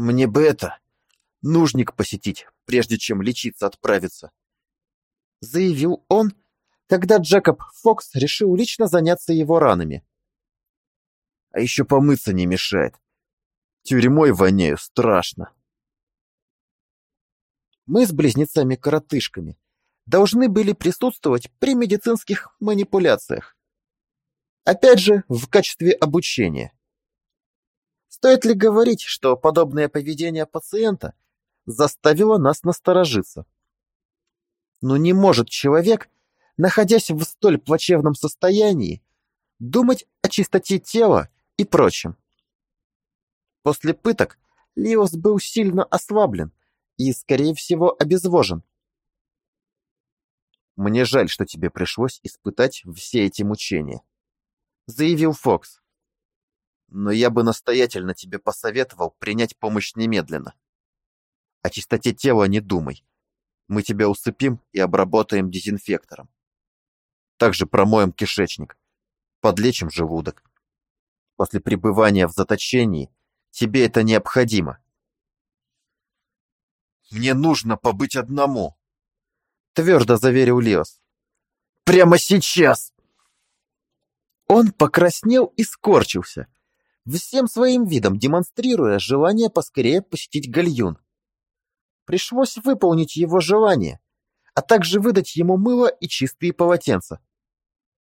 Мне бы это, нужник посетить, прежде чем лечиться отправиться. Заявил он, когда Джекоб Фокс решил лично заняться его ранами. А еще помыться не мешает. Тюрьмой воняю страшно. Мы с близнецами-коротышками должны были присутствовать при медицинских манипуляциях. Опять же, в качестве обучения. Стоит ли говорить, что подобное поведение пациента заставило нас насторожиться? Но не может человек, находясь в столь плачевном состоянии, думать о чистоте тела и прочем. После пыток Лиос был сильно ослаблен и, скорее всего, обезвожен. «Мне жаль, что тебе пришлось испытать все эти мучения», — заявил Фокс. «Но я бы настоятельно тебе посоветовал принять помощь немедленно. О чистоте тела не думай. Мы тебя усыпим и обработаем дезинфектором. Также промоем кишечник, подлечим желудок. После пребывания в заточении тебе это необходимо». «Мне нужно побыть одному», твердо заверил Леос. «Прямо сейчас!» Он покраснел и скорчился, всем своим видом демонстрируя желание поскорее посетить гальюн. Пришлось выполнить его желание, а также выдать ему мыло и чистые полотенца.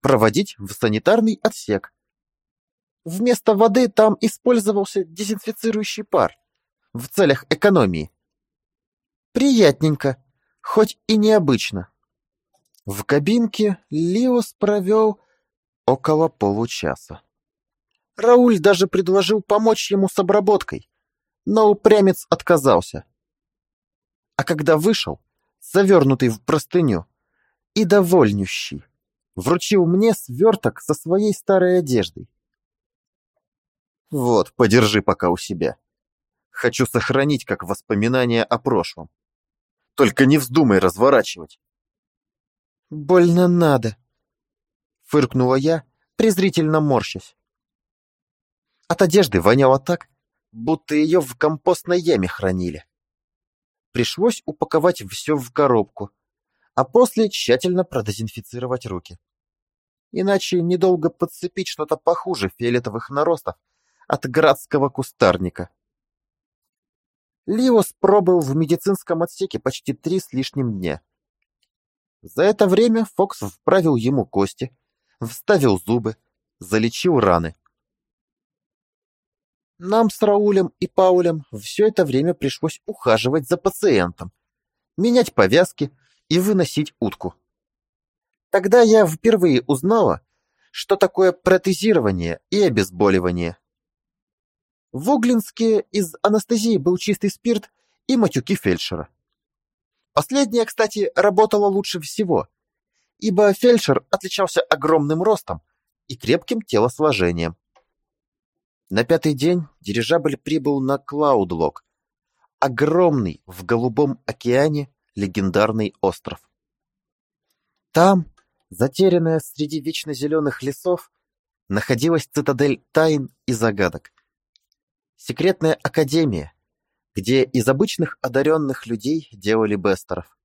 Проводить в санитарный отсек. Вместо воды там использовался дезинфицирующий пар в целях экономии. Приятненько хоть и необычно. В кабинке Лиос провел около получаса. Рауль даже предложил помочь ему с обработкой, но упрямец отказался. А когда вышел, завернутый в простыню и довольнющий, вручил мне сверток со своей старой одеждой. Вот, подержи пока у себя. Хочу сохранить как воспоминание о прошлом. Только не вздумай разворачивать. Больно надо, фыркнула я, презрительно морщась. От одежды воняло так, будто ее в компостной яме хранили. Пришлось упаковать все в коробку, а после тщательно продезинфицировать руки. Иначе недолго подцепить что-то похуже фиолетовых наростов от градского кустарника. Лиос пробыл в медицинском отсеке почти три с лишним дня. За это время Фокс вправил ему кости, вставил зубы, залечил раны. Нам с Раулем и Паулем все это время пришлось ухаживать за пациентом, менять повязки и выносить утку. Тогда я впервые узнала, что такое протезирование и обезболивание. В Углинске из анестезии был чистый спирт и матюки фельдшера. Последняя, кстати, работала лучше всего, ибо фельдшер отличался огромным ростом и крепким телосложением. На пятый день дирижабль прибыл на Клаудлок, огромный в голубом океане легендарный остров. Там, затерянная среди вечно зеленых лесов, находилась цитадель тайн и загадок. Секретная академия, где из обычных одаренных людей делали бестеров.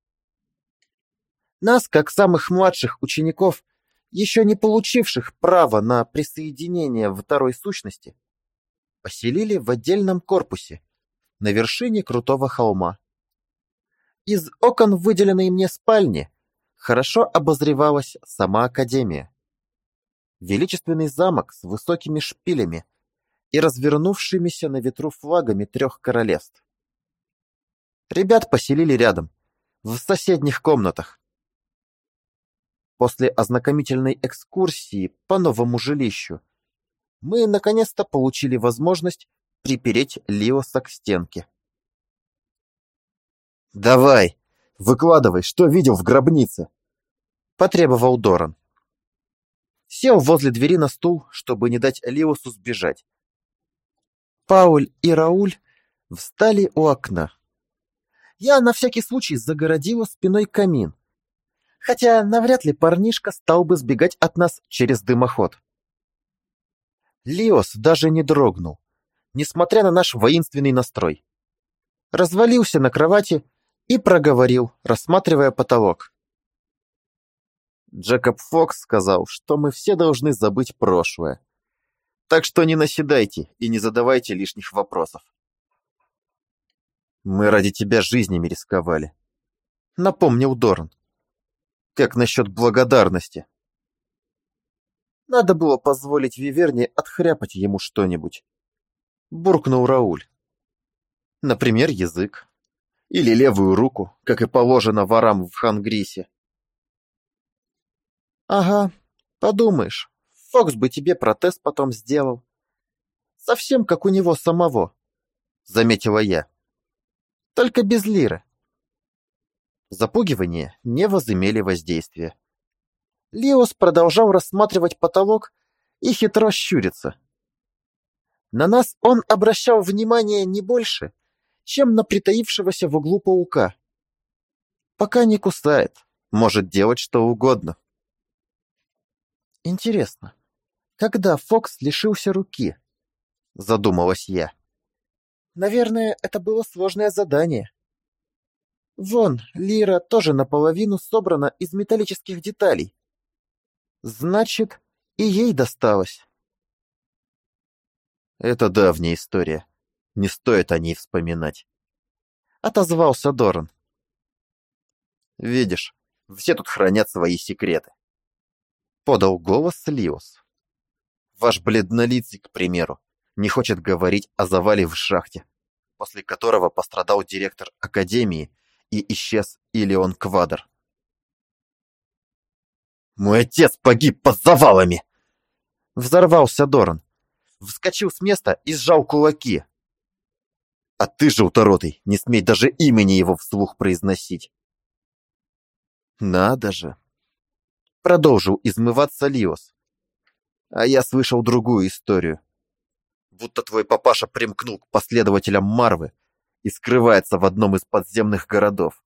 Нас, как самых младших учеников, еще не получивших права на присоединение второй сущности, поселили в отдельном корпусе на вершине крутого холма. Из окон выделенной мне спальни хорошо обозревалась сама академия. Величественный замок с высокими шпилями и развернувшимися на ветру флагами трех королевств. Ребят поселили рядом, в соседних комнатах. После ознакомительной экскурсии по новому жилищу мы наконец-то получили возможность припереть Лиоса к стенке. «Давай, выкладывай, что видел в гробнице?» — потребовал Доран. Сел возле двери на стул, чтобы не дать Лиосу сбежать, Пауль и Рауль встали у окна. Я на всякий случай загородила спиной камин, хотя навряд ли парнишка стал бы сбегать от нас через дымоход. Лиос даже не дрогнул, несмотря на наш воинственный настрой. развалился на кровати и проговорил, рассматривая потолок. Джекоб Фокс сказал, что мы все должны забыть прошлое. Так что не наседайте и не задавайте лишних вопросов. Мы ради тебя жизнями рисковали. Напомнил Дорн. Как насчет благодарности? Надо было позволить Виверне отхряпать ему что-нибудь. Буркнул Рауль. Например, язык. Или левую руку, как и положено ворам в Хангрисе. Ага, подумаешь, Фокс бы тебе протез потом сделал. Совсем как у него самого, заметила я. Только без лиры. Запугивания не возымели воздействия. Лиос продолжал рассматривать потолок и хитро щуриться. На нас он обращал внимание не больше, чем на притаившегося в углу паука. Пока не кусает, может делать что угодно. Интересно, когда Фокс лишился руки? Задумалась я. Наверное, это было сложное задание. Вон, лира тоже наполовину собрана из металлических деталей. Значит, и ей досталось. Это давняя история. Не стоит о ней вспоминать. Отозвался Доран. Видишь, все тут хранят свои секреты. Подал голос Лиос. Ваш бледнолицый, к примеру, не хочет говорить о завале в шахте, после которого пострадал директор Академии и исчез Илион Квадр. «Мой отец погиб под завалами!» Взорвался Доран. Вскочил с места и сжал кулаки. «А ты, желторотый, не смей даже имени его вслух произносить!» «Надо же!» Продолжил измываться Лиос. «А я слышал другую историю. Будто твой папаша примкнул к последователям Марвы и скрывается в одном из подземных городов.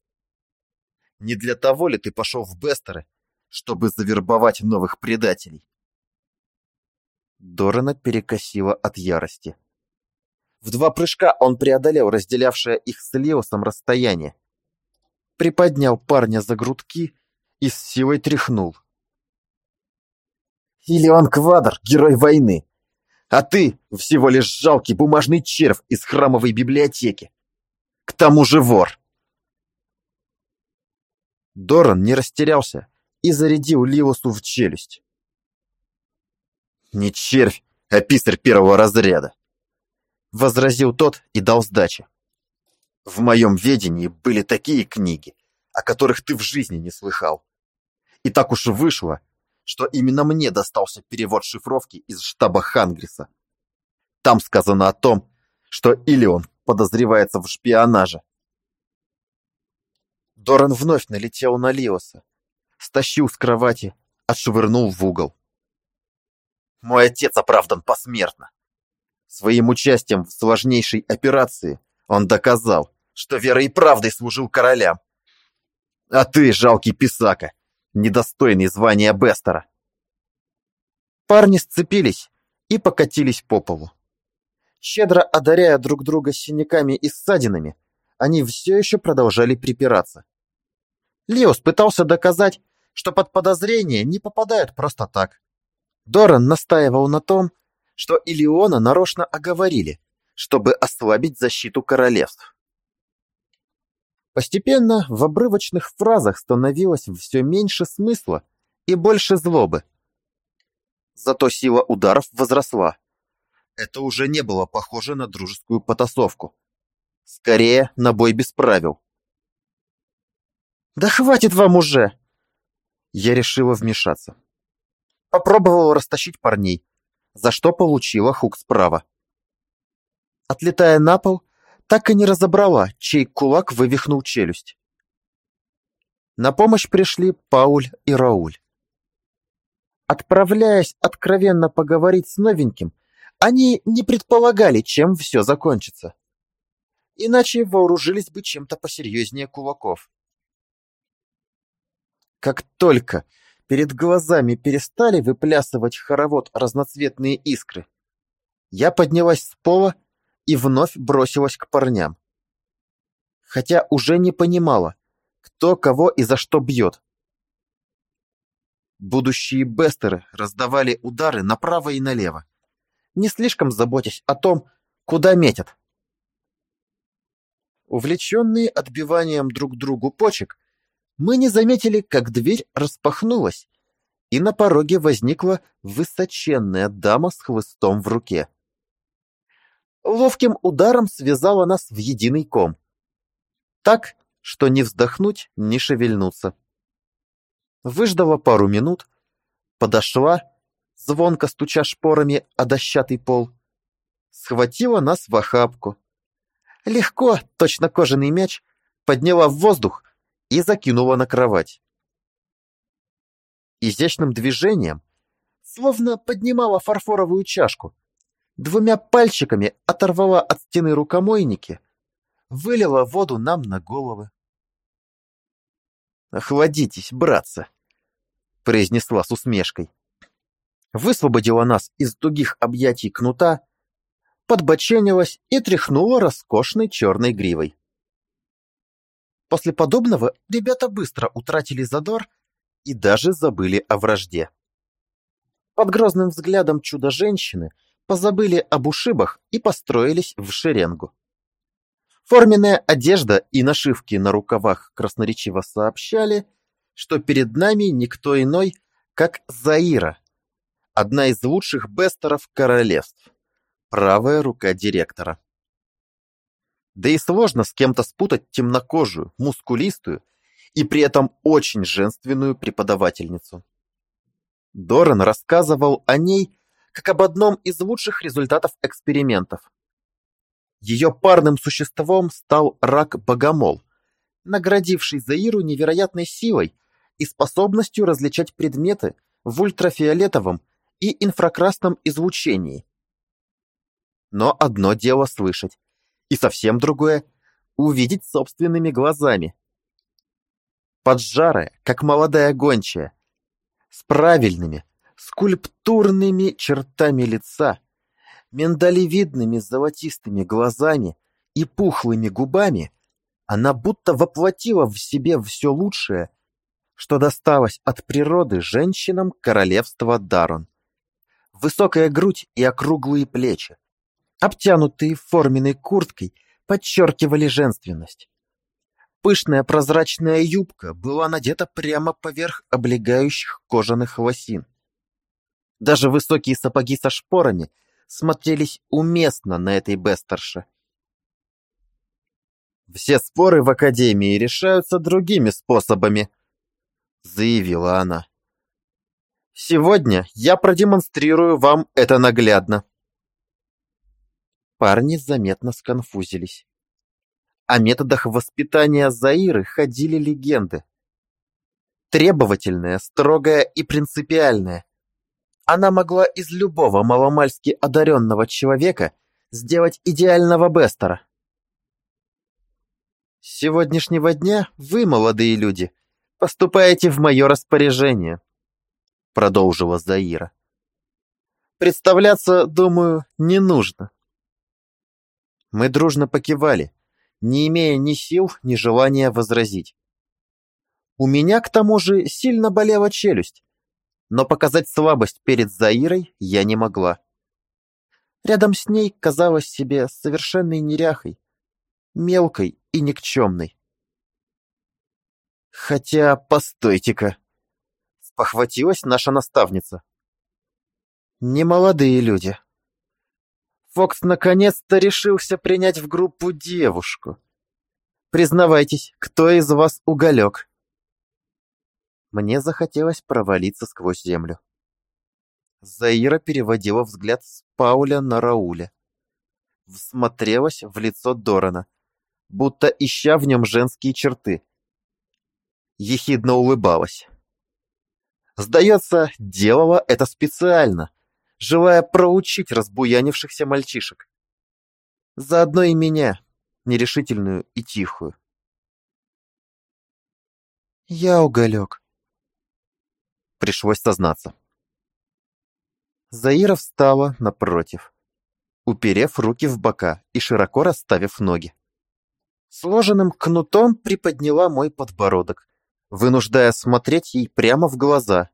Не для того ли ты пошел в Бестеры, чтобы завербовать новых предателей? Дорана перекосила от ярости. В два прыжка он преодолел разделявшее их с Леосом расстояние, приподнял парня за грудки и с силой тряхнул. «Или он Квадр, герой войны, а ты всего лишь жалкий бумажный червь из храмовой библиотеки. К тому же вор. Доран не растерялся и зарядил Ливосу в челюсть. «Не червь, а писарь первого разряда», — возразил тот и дал сдачи. «В моем ведении были такие книги, о которых ты в жизни не слыхал. И так уж вышло, что именно мне достался перевод шифровки из штаба Хангриса. Там сказано о том, что Илион подозревается в шпионаже. Доран вновь налетел на Лиоса, стащил с кровати, отшвырнул в угол. Мой отец оправдан посмертно. Своим участием в сложнейшей операции он доказал, что верой и правдой служил королям. А ты, жалкий писака, недостойный звания Бестера. Парни сцепились и покатились по полу. Щедро одаряя друг друга синяками и ссадинами, они все еще продолжали припираться. Леос пытался доказать, что под подозрение не попадают просто так. Доран настаивал на том, что Илиона нарочно оговорили, чтобы ослабить защиту королевств. Постепенно в обрывочных фразах становилось все меньше смысла и больше злобы. Зато сила ударов возросла. Это уже не было похоже на дружескую потасовку. Скорее, на бой без правил. «Да хватит вам уже!» Я решила вмешаться. Попробовала растащить парней, за что получила хук справа. Отлетая на пол, так и не разобрала, чей кулак вывихнул челюсть. На помощь пришли Пауль и Рауль. Отправляясь откровенно поговорить с новеньким, они не предполагали, чем все закончится. Иначе вооружились бы чем-то посерьезнее кулаков. Как только перед глазами перестали выплясывать хоровод разноцветные искры, я поднялась с пола и вновь бросилась к парням. хотя уже не понимала, кто кого и за что бьет. Будущие бестеры раздавали удары направо и налево, не слишком заботясь о том, куда метят. Увлеченные отбиванием друг другу почек, мы не заметили, как дверь распахнулась, и на пороге возникла высоченная дама с хвостом в руке. Ловким ударом связала нас в единый ком. Так, что не вздохнуть, не шевельнуться. Выждала пару минут, подошла, звонко стуча шпорами о дощатый пол, схватила нас в охапку. Легко, точно кожаный мяч, подняла в воздух и закинула на кровать. Изящным движением, словно поднимала фарфоровую чашку, двумя пальчиками оторвала от стены рукомойники, вылила воду нам на головы. «Охладитесь, братцы!» — произнесла с усмешкой. Высвободила нас из тугих объятий кнута, подбоченилась и тряхнула роскошной черной гривой. После подобного ребята быстро утратили задор и даже забыли о вражде. Под грозным взглядом чудо-женщины позабыли об ушибах и построились в шеренгу. Форменная одежда и нашивки на рукавах красноречиво сообщали, что перед нами никто иной, как Заира, одна из лучших бестеров королевств, правая рука директора. Да и сложно с кем-то спутать темнокожую, мускулистую и при этом очень женственную преподавательницу. Доран рассказывал о ней как об одном из лучших результатов экспериментов. Ее парным существом стал рак-богомол, наградивший Заиру невероятной силой и способностью различать предметы в ультрафиолетовом и инфракрасном излучении. Но одно дело слышать, и совсем другое — увидеть собственными глазами. Поджарая, как молодая гончая, с правильными, скульптурными чертами лица, миндалевидными золотистыми глазами и пухлыми губами, она будто воплотила в себе все лучшее, что досталось от природы женщинам королевства Дарон. Высокая грудь и округлые плечи, обтянутые форменной курткой, подчеркивали женственность. Пышная прозрачная юбка была надета прямо поверх облегающих кожаных лосин. Даже высокие сапоги со шпорами смотрелись уместно на этой бестерше. «Все споры в Академии решаются другими способами», — заявила она. «Сегодня я продемонстрирую вам это наглядно». Парни заметно сконфузились. О методах воспитания Заиры ходили легенды. Требовательная, строгая и принципиальная. Она могла из любого маломальски одаренного человека сделать идеального Бестера. С сегодняшнего дня вы, молодые люди, поступаете в мое распоряжение, продолжила Заира. Представляться, думаю, не нужно. Мы дружно покивали, не имея ни сил, ни желания возразить. У меня, к тому же, сильно болела челюсть, но показать слабость перед Заирой я не могла. Рядом с ней казалась себе совершенной неряхой, мелкой и никчемной. Хотя, постойте-ка, спохватилась наша наставница. Не молодые люди. Фокс наконец-то решился принять в группу девушку. Признавайтесь, кто из вас уголек? Мне захотелось провалиться сквозь землю. Заира переводила взгляд с Пауля на Рауля. Всмотрелась в лицо Дорана, будто ища в нем женские черты. Ехидно улыбалась. Сдается, делала это специально, желая проучить разбуянившихся мальчишек. Заодно и меня, нерешительную и тихую. «Я уголек», — пришлось сознаться. Заира встала напротив, уперев руки в бока и широко расставив ноги. сложенным кнутом приподняла мой подбородок, вынуждая смотреть ей прямо в глаза.